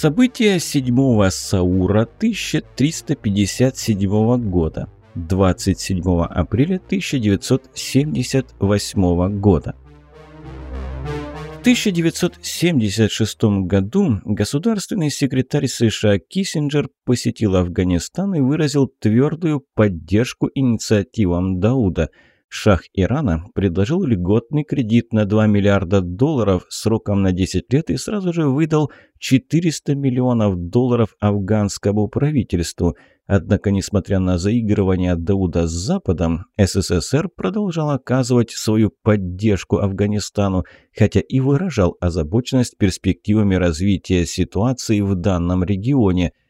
События 7 Саура 1357 года. 27 апреля 1978 года. В 1976 году государственный секретарь США Киссинджер посетил Афганистан и выразил твердую поддержку инициативам Дауда – Шах Ирана предложил льготный кредит на 2 миллиарда долларов сроком на 10 лет и сразу же выдал 400 миллионов долларов афганскому правительству. Однако, несмотря на заигрывание Дауда с Западом, СССР продолжал оказывать свою поддержку Афганистану, хотя и выражал озабоченность перспективами развития ситуации в данном регионе –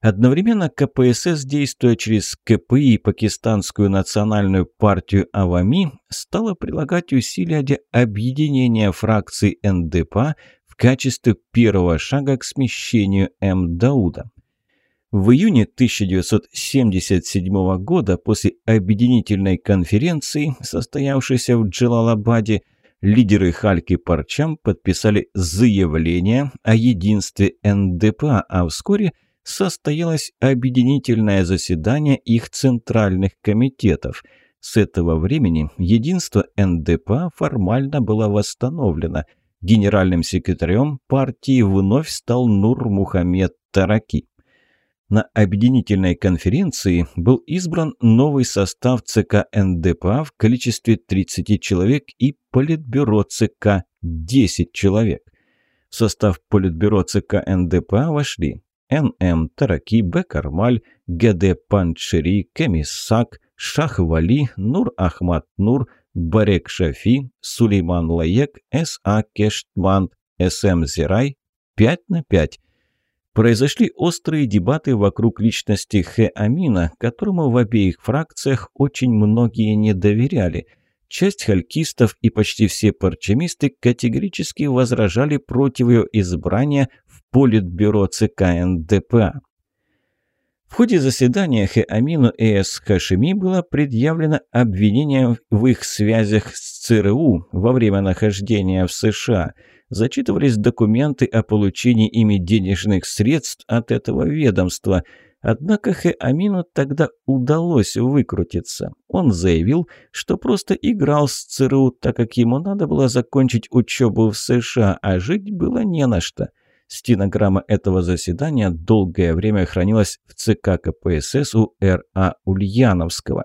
Одновременно КПСС, действуя через КПИ и Пакистанскую национальную партию Авами, стала прилагать усилия для объединения фракций НДПА в качестве первого шага к смещению М. Дауда. В июне 1977 года после объединительной конференции, состоявшейся в Джалалабаде, лидеры Хальки Парчам подписали заявление о единстве НДПА, а вскоре – состоялось объединительное заседание их центральных комитетов. С этого времени единство НДП формально было восстановлено. Генеральным секретарем партии вновь стал Нур Мухаммед Тараки. На объединительной конференции был избран новый состав ЦК НДПА в количестве 30 человек и Политбюро ЦК 10 человек. В состав Политбюро ЦК НДПА вошли Н.М. Тараки, Б. Г.Д. Панчери, Кемисак, Шах Вали, Нур Ахмад Нур, Барек Шафи, Сулейман Лаек, С.А. Кештман, С.М. Зирай, 5 на 5. Произошли острые дебаты вокруг личности Х. Амина, которому в обеих фракциях очень многие не доверяли. Часть халькистов и почти все парчемисты категорически возражали против ее избрания Политбюро ЦК НДПА. В ходе заседания Хэ Амину и Эс Хашими было предъявлено обвинение в их связях с ЦРУ во время нахождения в США. Зачитывались документы о получении ими денежных средств от этого ведомства. Однако Хэ Амину тогда удалось выкрутиться. Он заявил, что просто играл с ЦРУ, так как ему надо было закончить учебу в США, а жить было не на что. Стенограмма этого заседания долгое время хранилась в ЦК КПСС у Р.А. Ульяновского.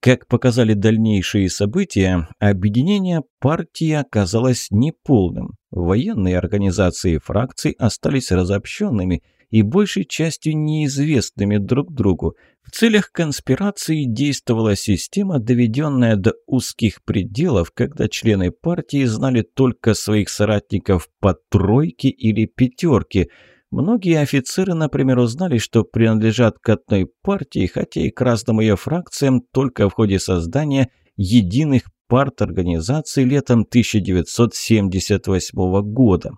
Как показали дальнейшие события, объединение партии оказалось неполным. Военные организации фракций остались разобщенными – и большей частью неизвестными друг другу. В целях конспирации действовала система, доведенная до узких пределов, когда члены партии знали только своих соратников по тройке или пятерке. Многие офицеры, например, узнали, что принадлежат к одной партии, хотя и к разным ее фракциям только в ходе создания единых парт-организаций летом 1978 года.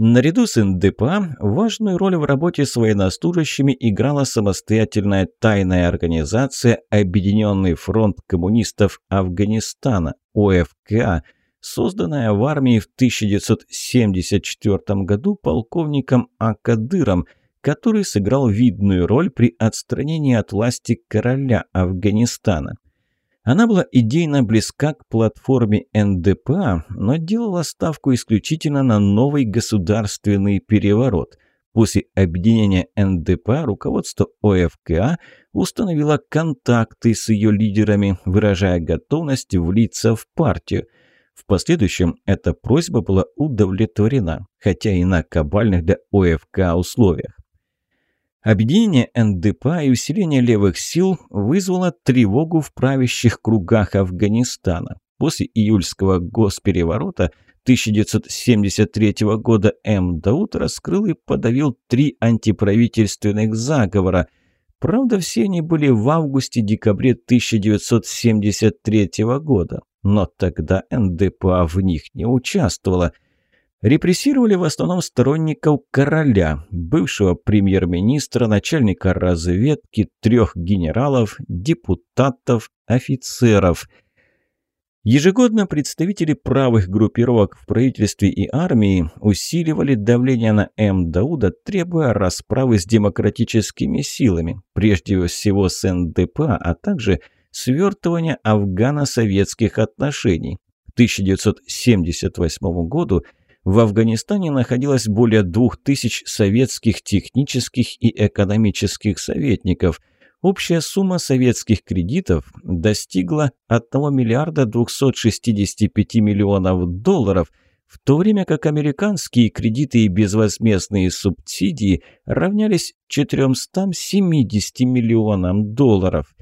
Наряду с НДПА важную роль в работе с военнослужащими играла самостоятельная тайная организация Объединенный фронт коммунистов Афганистана, ОФКА, созданная в армии в 1974 году полковником Акадыром, который сыграл видную роль при отстранении от власти короля Афганистана. Она была идейно близка к платформе НДПА, но делала ставку исключительно на новый государственный переворот. После объединения НДПА руководство ОФКА установило контакты с ее лидерами, выражая готовность влиться в партию. В последующем эта просьба была удовлетворена, хотя и на кабальных для ОФК условиях. Объединение НДПА и усиление левых сил вызвало тревогу в правящих кругах Афганистана. После июльского госпереворота 1973 года М. Дауд раскрыл и подавил три антиправительственных заговора. Правда, все они были в августе-декабре 1973 года, но тогда НДПА в них не участвовала – Репрессировали в основном сторонников короля, бывшего премьер-министра, начальника разведки, трех генералов, депутатов, офицеров. Ежегодно представители правых группировок в правительстве и армии усиливали давление на М. Дауда, требуя расправы с демократическими силами, прежде всего с НДП, а также свертывания афгано-советских отношений. К 1978 году в Афганистане находилось более двух тысяч советских технических и экономических советников – Общая сумма советских кредитов достигла 1 миллиарда 265 миллионов долларов, в то время как американские кредиты и безвозмездные субсидии равнялись 470 миллионам долларов.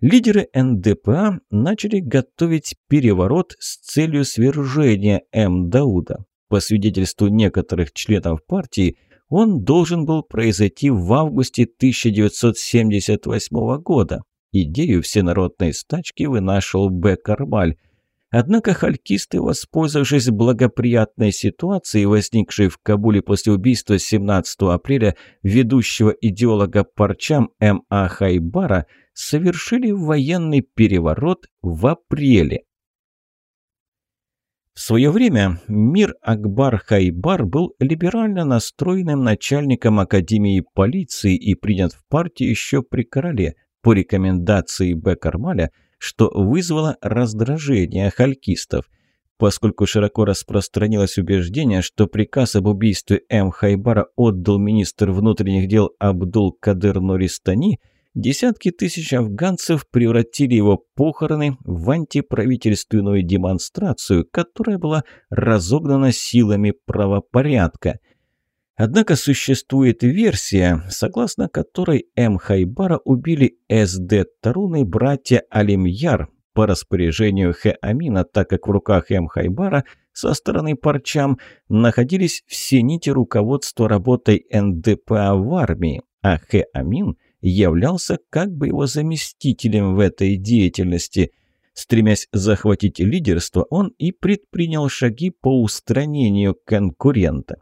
Лидеры НДПА начали готовить переворот с целью свержения М. Дауда. По свидетельству некоторых членов партии, он должен был произойти в августе 1978 года. Идею всенародной стачки вынашивал Б. Кармаль. Однако халькисты, воспользовавшись благоприятной ситуацией, возникшей в Кабуле после убийства 17 апреля ведущего идеолога Парчам М.А. Хайбара, совершили военный переворот в апреле. В свое время Мир Акбар Хайбар был либерально настроенным начальником Академии полиции и принят в партию еще при короле по рекомендации Б. Кармаля, что вызвало раздражение халькистов. Поскольку широко распространилось убеждение, что приказ об убийстве М. Хайбара отдал министр внутренних дел Абдул Кадыр Нуристани – Десятки тысяч афганцев превратили его похороны в антиправительственную демонстрацию, которая была разогнана силами правопорядка. Однако существует версия, согласно которой М. Хайбара убили СД Таруны братья Алимьяр по распоряжению Х. Амина, так как в руках М. Хайбара со стороны Парчам находились все нити руководства работой НДПА в армии, а Х. Амин – являлся как бы его заместителем в этой деятельности. Стремясь захватить лидерство, он и предпринял шаги по устранению конкурента.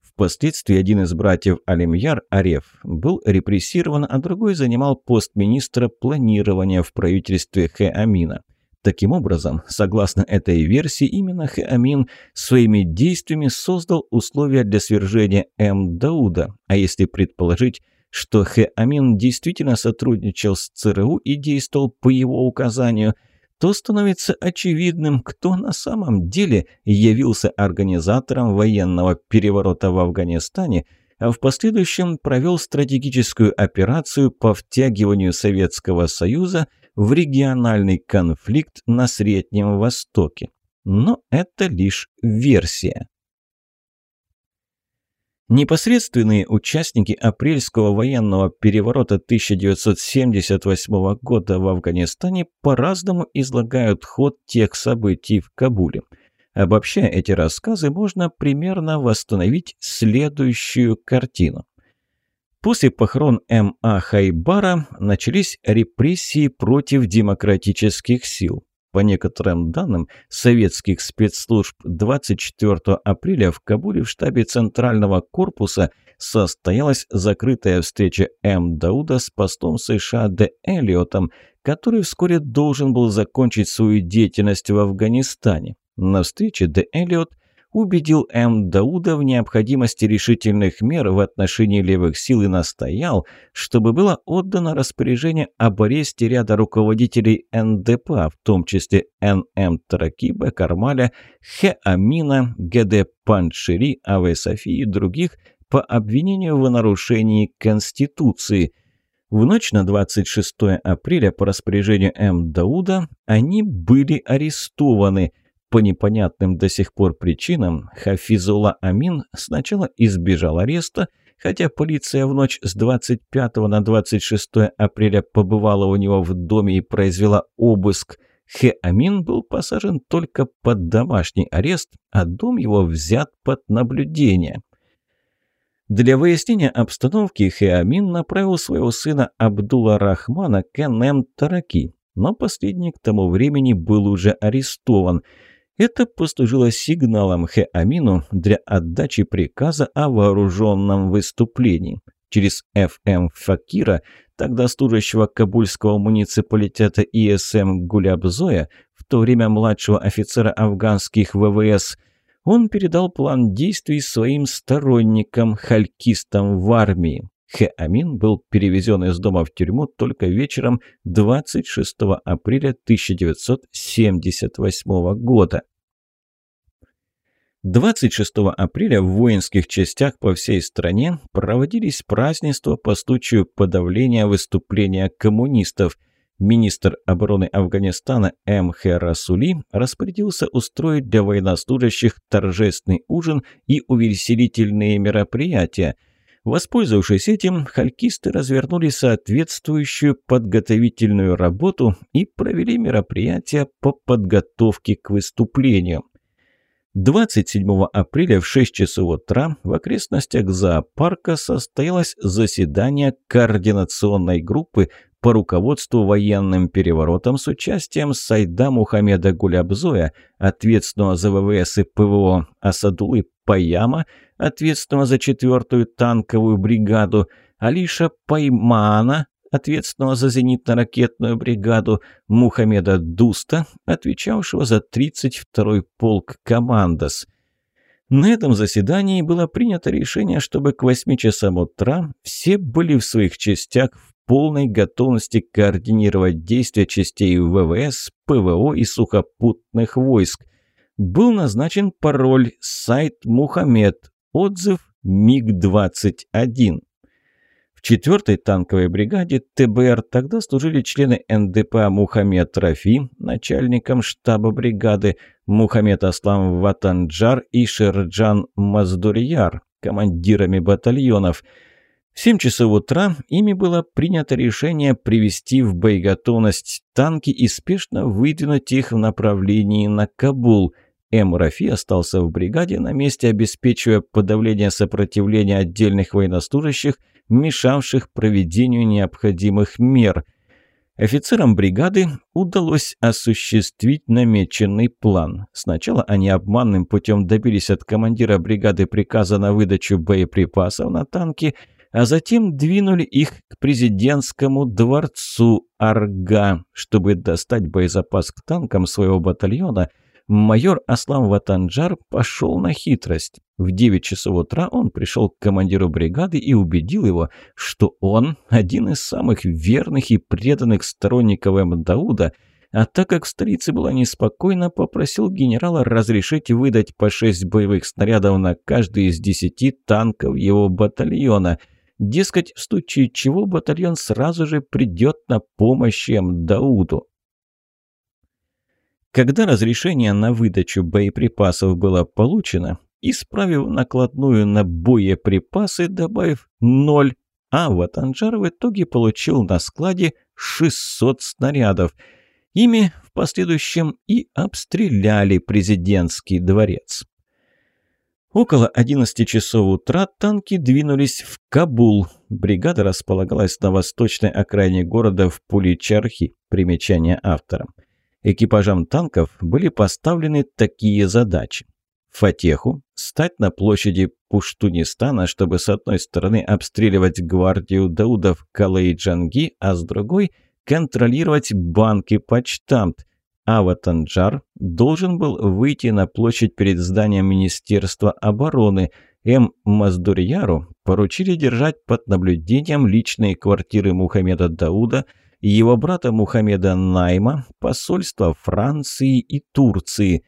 Впоследствии один из братьев Алимьяр, Ареф, был репрессирован, а другой занимал пост министра планирования в правительстве Хэ-Амина. Таким образом, согласно этой версии, именно Хэ-Амин своими действиями создал условия для свержения М. Дауда, а если предположить, что Хэ Амин действительно сотрудничал с ЦРУ и действовал по его указанию, то становится очевидным, кто на самом деле явился организатором военного переворота в Афганистане, а в последующем провел стратегическую операцию по втягиванию Советского Союза в региональный конфликт на Среднем Востоке. Но это лишь версия. Непосредственные участники апрельского военного переворота 1978 года в Афганистане по-разному излагают ход тех событий в Кабуле. Обобщая эти рассказы, можно примерно восстановить следующую картину. После похорон М.А. Хайбара начались репрессии против демократических сил. По некоторым данным советских спецслужб, 24 апреля в Кабуле в штабе Центрального корпуса состоялась закрытая встреча М. Дауда с постом США Д. Эллиотом, который вскоре должен был закончить свою деятельность в Афганистане. На встрече Д. Эллиот – убедил М. Дауда в необходимости решительных мер в отношении левых сил и настоял, чтобы было отдано распоряжение об аресте ряда руководителей НДП, в том числе Н.М. Таракиба, Кармаля, Х. Амина, Г.Д. Паншири, А.В. Софии и других по обвинению в нарушении Конституции – в ночь на 26 апреля по распоряжению М. Дауда они были арестованы – по непонятным до сих пор причинам Хафизула Амин сначала избежал ареста, хотя полиция в ночь с 25 на 26 апреля побывала у него в доме и произвела обыск. Хе Амин был посажен только под домашний арест, а дом его взят под наблюдение. Для выяснения обстановки Хе Амин направил своего сына Абдулла Рахмана к НМ Тараки, но последний к тому времени был уже арестован – это послужило сигналом Хэ Амину для отдачи приказа о вооруженном выступлении. Через ФМ Факира, тогда служащего Кабульского муниципалитета ИСМ Гулябзоя, в то время младшего офицера афганских ВВС. Он передал план действий своим сторонникам, халькистам в армии. Хэ Амин был перевезен из дома в тюрьму только вечером 26 апреля 1978 года. 26 апреля в воинских частях по всей стране проводились празднества по случаю подавления выступления коммунистов. Министр обороны Афганистана М. Х. Расули распорядился устроить для военнослужащих торжественный ужин и увеселительные мероприятия. Воспользовавшись этим, халькисты развернули соответствующую подготовительную работу и провели мероприятия по подготовке к выступлению. 27 апреля в 6 часов утра в окрестностях зоопарка состоялось заседание координационной группы по руководству военным переворотом с участием Сайда Мухаммеда Гулябзоя, ответственного за ВВС и ПВО, Асадулы Паяма, ответственного за четвертую танковую бригаду, Алиша Паймана, ответственного за зенитно-ракетную бригаду, Мухаммеда Дуста, отвечавшего за 32-й полк «Командос». На этом заседании было принято решение, чтобы к 8 часам утра все были в своих частях в полной готовности координировать действия частей ВВС, ПВО и сухопутных войск. Был назначен пароль «Сайт Мухаммед», отзыв МиГ-21. В 4-й танковой бригаде ТБР тогда служили члены НДП Мухаммед Рафи, начальником штаба бригады, Мухаммед Аслам Ватанджар и Шерджан Маздурьяр, командирами батальонов. В 7 часов утра ими было принято решение привести в боеготовность танки и спешно выдвинуть их в направлении на Кабул – М. Рафи остался в бригаде на месте, обеспечивая подавление сопротивления отдельных военнослужащих, мешавших проведению необходимых мер. Офицерам бригады удалось осуществить намеченный план. Сначала они обманным путем добились от командира бригады приказа на выдачу боеприпасов на танки, а затем двинули их к президентскому дворцу Арга, чтобы достать боезапас к танкам своего батальона – майор Аслам Ватанджар пошел на хитрость. В 9 часов утра он пришел к командиру бригады и убедил его, что он один из самых верных и преданных сторонников М. Дауда, а так как в столице была неспокойна, попросил генерала разрешить выдать по 6 боевых снарядов на каждый из 10 танков его батальона. Дескать, в случае чего батальон сразу же придет на помощь М. Дауду. Когда разрешение на выдачу боеприпасов было получено, исправив накладную на боеприпасы, добавив ноль, а Ватанжар в итоге получил на складе 600 снарядов. Ими в последующем и обстреляли президентский дворец. Около 11 часов утра танки двинулись в Кабул. Бригада располагалась на восточной окраине города в Пуличархи. Примечание автора. Экипажам танков были поставлены такие задачи. Фатеху – стать на площади Пуштунистана, чтобы с одной стороны обстреливать гвардию Даудов Калай-Джанги, а с другой – контролировать банки почтамт. Аватанджар должен был выйти на площадь перед зданием Министерства обороны. М. Маздурьяру поручили держать под наблюдением личные квартиры Мухаммеда Дауда – его брата Мухаммеда Найма, посольства Франции и Турции.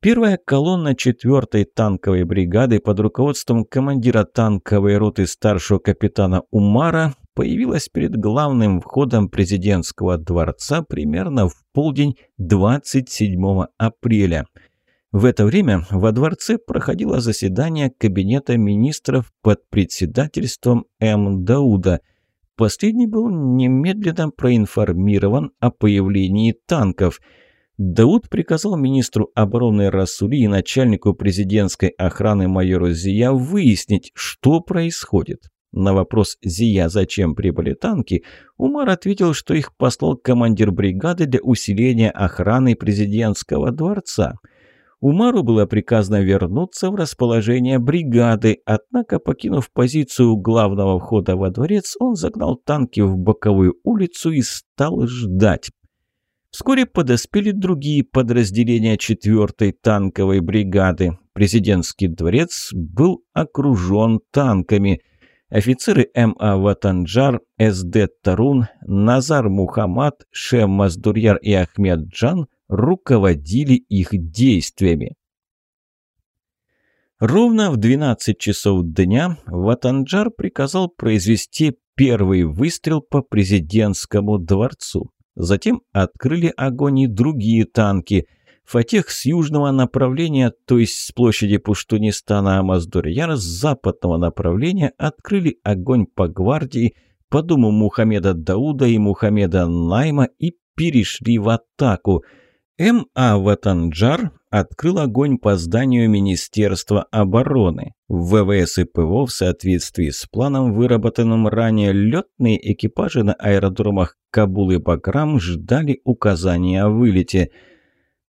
Первая колонна 4-й танковой бригады под руководством командира танковой роты старшего капитана Умара появилась перед главным входом президентского дворца примерно в полдень 27 апреля. В это время во дворце проходило заседание Кабинета министров под председательством М. Дауда – Последний был немедленно проинформирован о появлении танков. Дауд приказал министру обороны Расули и начальнику президентской охраны майору Зия выяснить, что происходит. На вопрос Зия, зачем прибыли танки, Умар ответил, что их послал командир бригады для усиления охраны президентского дворца – Умару было приказано вернуться в расположение бригады, однако, покинув позицию главного входа во дворец, он загнал танки в боковую улицу и стал ждать. Вскоре подоспели другие подразделения 4-й танковой бригады. Президентский дворец был окружен танками. Офицеры М.А. Ватанджар, С.Д. Тарун, Назар Мухаммад, Шем Маздурьяр и Ахмед Джан руководили их действиями. Ровно в 12 часов дня Ватанджар приказал произвести первый выстрел по президентскому дворцу. Затем открыли огонь и другие танки. Фатех с южного направления, то есть с площади Пуштунистана Амаздурьяр, с западного направления открыли огонь по гвардии, по дому Мухаммеда Дауда и Мухаммеда Найма и перешли в атаку – М.А. Ватанджар открыл огонь по зданию Министерства обороны. В ВВС и ПВО в соответствии с планом, выработанным ранее, летные экипажи на аэродромах Кабул и Бакрам ждали указания о вылете.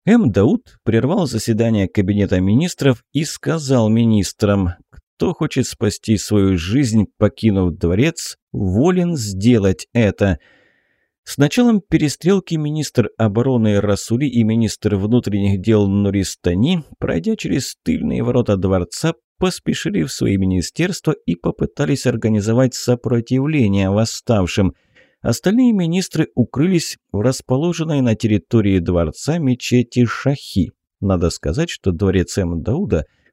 М. Дауд прервал заседание Кабинета министров и сказал министрам, кто хочет спасти свою жизнь, покинув дворец, волен сделать это – с началом перестрелки министр обороны Расули и министр внутренних дел Нуристани, пройдя через тыльные ворота дворца, поспешили в свои министерства и попытались организовать сопротивление восставшим. Остальные министры укрылись в расположенной на территории дворца мечети Шахи. Надо сказать, что дворец М.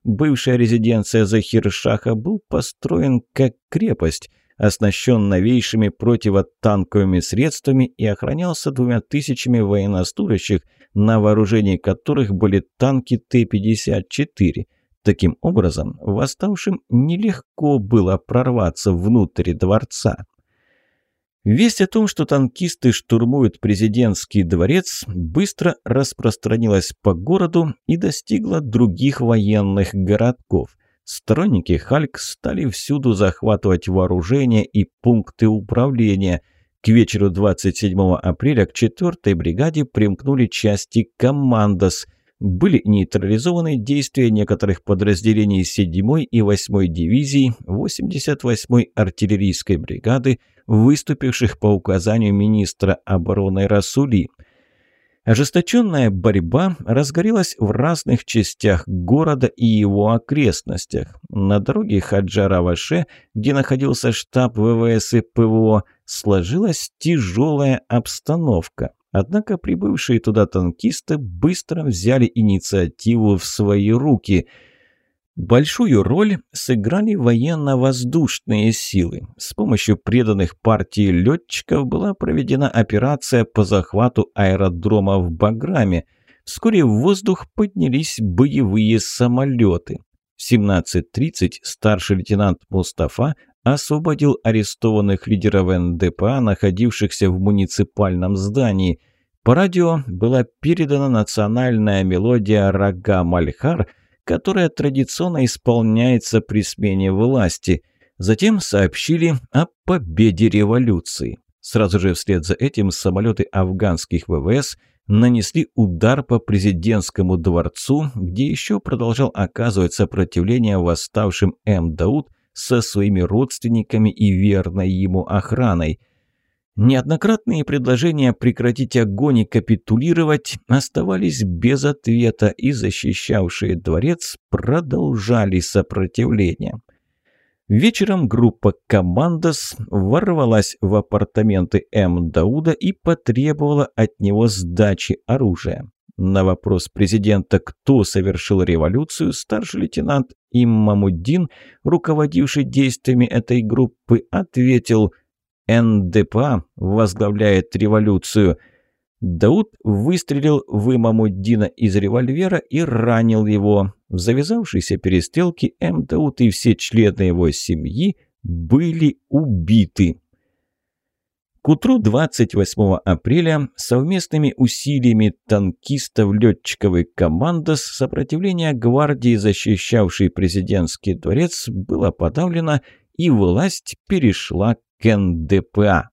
бывшая резиденция Захир-Шаха, был построен как крепость – оснащен новейшими противотанковыми средствами и охранялся двумя тысячами военнослужащих, на вооружении которых были танки Т-54. Таким образом, восставшим нелегко было прорваться внутрь дворца. Весть о том, что танкисты штурмуют президентский дворец, быстро распространилась по городу и достигла других военных городков. Сторонники Хальк стали всюду захватывать вооружение и пункты управления. К вечеру 27 апреля к 4-й бригаде примкнули части «Командос». Были нейтрализованы действия некоторых подразделений 7-й и 8-й дивизий 88-й артиллерийской бригады, выступивших по указанию министра обороны Расули – Ожесточенная борьба разгорелась в разных частях города и его окрестностях. На дороге Хаджара-Ваше, где находился штаб ВВС и ПВО, сложилась тяжелая обстановка. Однако прибывшие туда танкисты быстро взяли инициативу в свои руки – Большую роль сыграли военно-воздушные силы. С помощью преданных партии летчиков была проведена операция по захвату аэродрома в Баграме. Вскоре в воздух поднялись боевые самолеты. В 17.30 старший лейтенант Мустафа освободил арестованных лидеров НДПА, находившихся в муниципальном здании. По радио была передана национальная мелодия «Рага Мальхар», которая традиционно исполняется при смене власти. Затем сообщили о победе революции. Сразу же вслед за этим самолеты афганских ВВС нанесли удар по президентскому дворцу, где еще продолжал оказывать сопротивление восставшим М. Дауд со своими родственниками и верной ему охраной – Неоднократные предложения прекратить огонь и капитулировать оставались без ответа, и защищавшие дворец продолжали сопротивление. Вечером группа «Командос» ворвалась в апартаменты М. Дауда и потребовала от него сдачи оружия. На вопрос президента, кто совершил революцию, старший лейтенант Иммамуддин, руководивший действиями этой группы, ответил – НДПА возглавляет революцию. Дауд выстрелил в Имамуддина из револьвера и ранил его. В завязавшейся перестрелке М. Дауд и все члены его семьи были убиты. К утру 28 апреля совместными усилиями танкистов, летчиков и командос сопротивление гвардии, защищавшей президентский дворец, было подавлено и власть перешла к НДПА.